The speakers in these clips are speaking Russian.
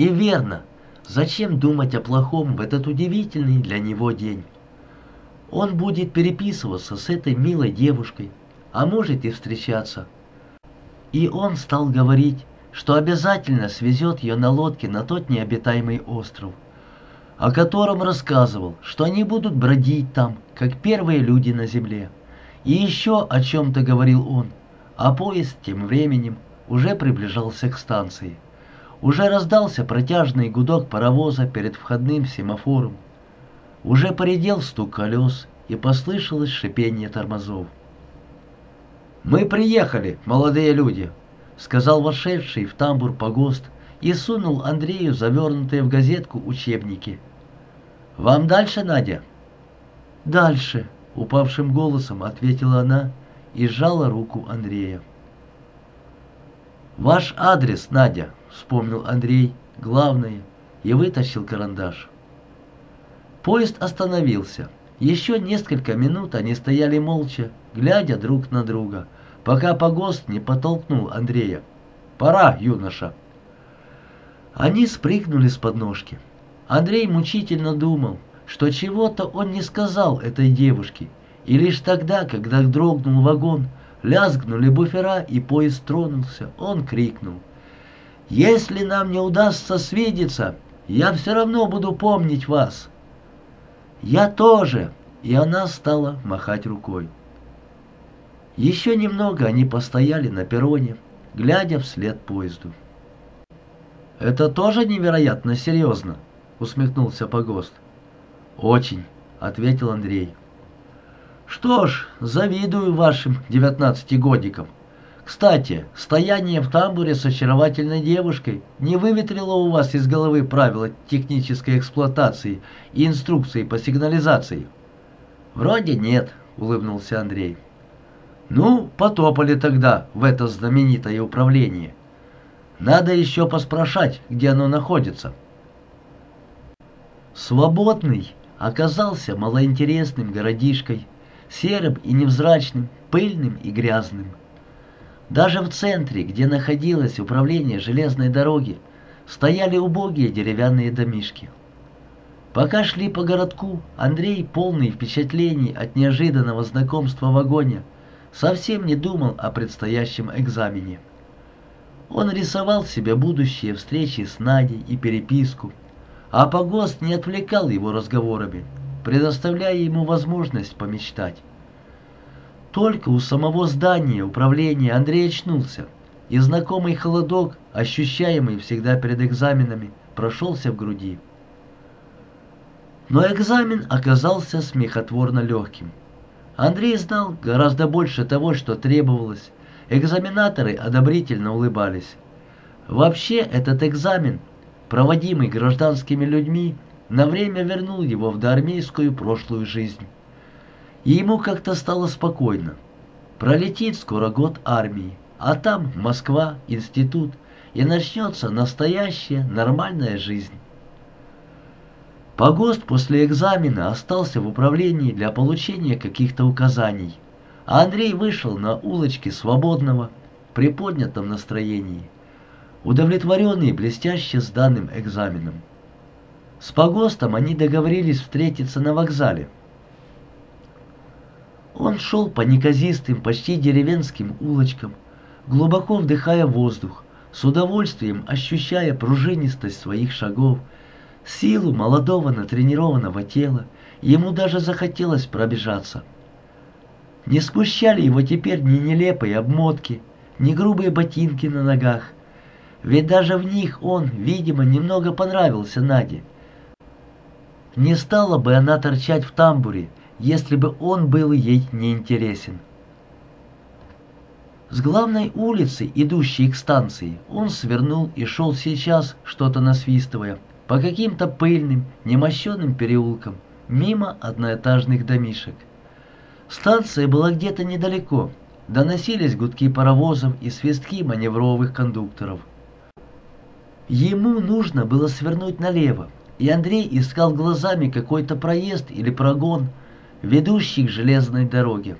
И верно, зачем думать о плохом в этот удивительный для него день? Он будет переписываться с этой милой девушкой, а может и встречаться. И он стал говорить, что обязательно свезет ее на лодке на тот необитаемый остров, о котором рассказывал, что они будут бродить там, как первые люди на земле. И еще о чем-то говорил он, а поезд тем временем уже приближался к станции. Уже раздался протяжный гудок паровоза перед входным семафором. Уже поредел стук колес и послышалось шипение тормозов. «Мы приехали, молодые люди», — сказал вошедший в тамбур погост и сунул Андрею завернутые в газетку учебники. «Вам дальше, Надя?» «Дальше», — упавшим голосом ответила она и сжала руку Андрея. «Ваш адрес, Надя», — вспомнил Андрей, главное, и вытащил карандаш. Поезд остановился. Еще несколько минут они стояли молча, глядя друг на друга, пока погост не подтолкнул Андрея. «Пора, юноша!» Они спрыгнули с подножки. Андрей мучительно думал, что чего-то он не сказал этой девушке, и лишь тогда, когда дрогнул вагон, лязгнули буфера и поезд тронулся, он крикнул. «Если нам не удастся свидеться, я все равно буду помнить вас!» «Я тоже!» И она стала махать рукой. Еще немного они постояли на перроне, глядя вслед поезду. «Это тоже невероятно серьезно», — усмехнулся Погост. «Очень», — ответил Андрей. «Что ж, завидую вашим девятнадцатигодикам. Кстати, стояние в тамбуре с очаровательной девушкой не выветрило у вас из головы правила технической эксплуатации и инструкции по сигнализации?» «Вроде нет», — улыбнулся Андрей. «Ну, потопали тогда в это знаменитое управление. Надо еще поспрашать, где оно находится». Свободный оказался малоинтересным городишкой, серым и невзрачным, пыльным и грязным. Даже в центре, где находилось управление железной дороги, стояли убогие деревянные домишки. Пока шли по городку, Андрей, полный впечатлений от неожиданного знакомства в вагоне, совсем не думал о предстоящем экзамене. Он рисовал себе будущие встречи с Надей и переписку, а погост не отвлекал его разговорами, предоставляя ему возможность помечтать. Только у самого здания управления Андрей очнулся, и знакомый холодок, ощущаемый всегда перед экзаменами, прошелся в груди. Но экзамен оказался смехотворно легким. Андрей знал гораздо больше того, что требовалось. Экзаменаторы одобрительно улыбались. Вообще этот экзамен, проводимый гражданскими людьми, на время вернул его в доармейскую прошлую жизнь. И ему как-то стало спокойно. Пролетит скоро год армии, а там Москва, институт, и начнется настоящая нормальная жизнь. Погост после экзамена остался в управлении для получения каких-то указаний, а Андрей вышел на улочки свободного, при поднятом настроении, удовлетворенный блестяще сданным экзаменом. С Погостом они договорились встретиться на вокзале. Он шел по неказистым, почти деревенским улочкам, глубоко вдыхая воздух, с удовольствием ощущая пружинистость своих шагов, силу молодого натренированного тела, ему даже захотелось пробежаться. Не смущали его теперь ни нелепые обмотки, ни грубые ботинки на ногах, ведь даже в них он, видимо, немного понравился Наде. Не стала бы она торчать в тамбуре, если бы он был ей неинтересен. С главной улицы, идущей к станции, он свернул и шел сейчас, что-то насвистывая по каким-то пыльным, немощенным переулкам, мимо одноэтажных домишек. Станция была где-то недалеко, доносились гудки паровозов и свистки маневровых кондукторов. Ему нужно было свернуть налево, и Андрей искал глазами какой-то проезд или прогон, ведущий к железной дороге.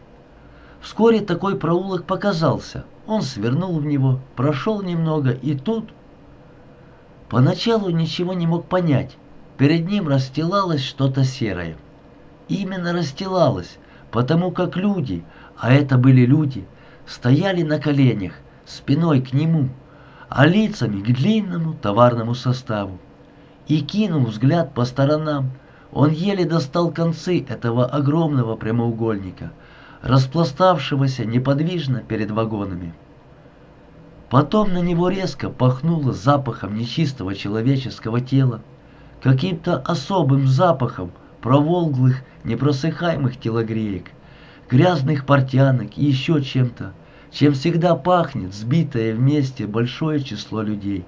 Вскоре такой проулок показался. Он свернул в него, прошел немного, и тут Поначалу ничего не мог понять. Перед ним расстилалось что-то серое. Именно расстилалось, потому как люди, а это были люди, стояли на коленях, спиной к нему, а лицами к длинному товарному составу. И кинул взгляд по сторонам, он еле достал концы этого огромного прямоугольника, распластавшегося неподвижно перед вагонами. Потом на него резко пахнуло запахом нечистого человеческого тела, каким-то особым запахом проволглых, непросыхаемых телогреек, грязных портянок и еще чем-то, чем всегда пахнет сбитое вместе большое число людей,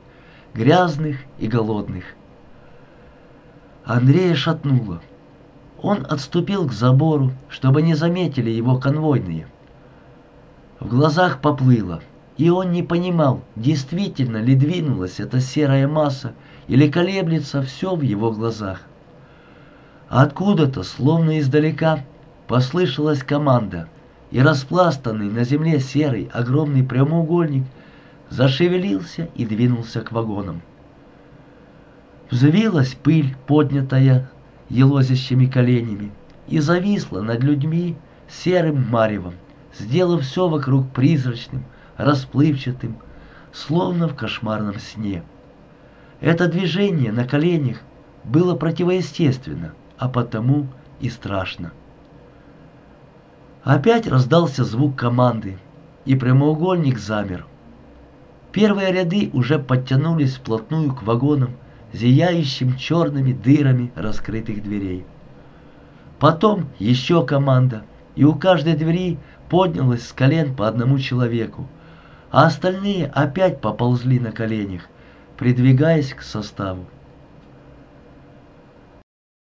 грязных и голодных. Андрея шатнуло. Он отступил к забору, чтобы не заметили его конвойные. В глазах поплыло, и он не понимал, действительно ли двинулась эта серая масса или колеблется все в его глазах. Откуда-то, словно издалека, послышалась команда, и распластанный на земле серый огромный прямоугольник зашевелился и двинулся к вагонам. Взвилась пыль, поднятая елозящими коленями, и зависла над людьми серым маревом, сделав все вокруг призрачным, расплывчатым, словно в кошмарном сне. Это движение на коленях было противоестественно, а потому и страшно. Опять раздался звук команды, и прямоугольник замер. Первые ряды уже подтянулись вплотную к вагонам, зияющим черными дырами раскрытых дверей. Потом еще команда, и у каждой двери поднялось с колен по одному человеку, а остальные опять поползли на коленях, придвигаясь к составу.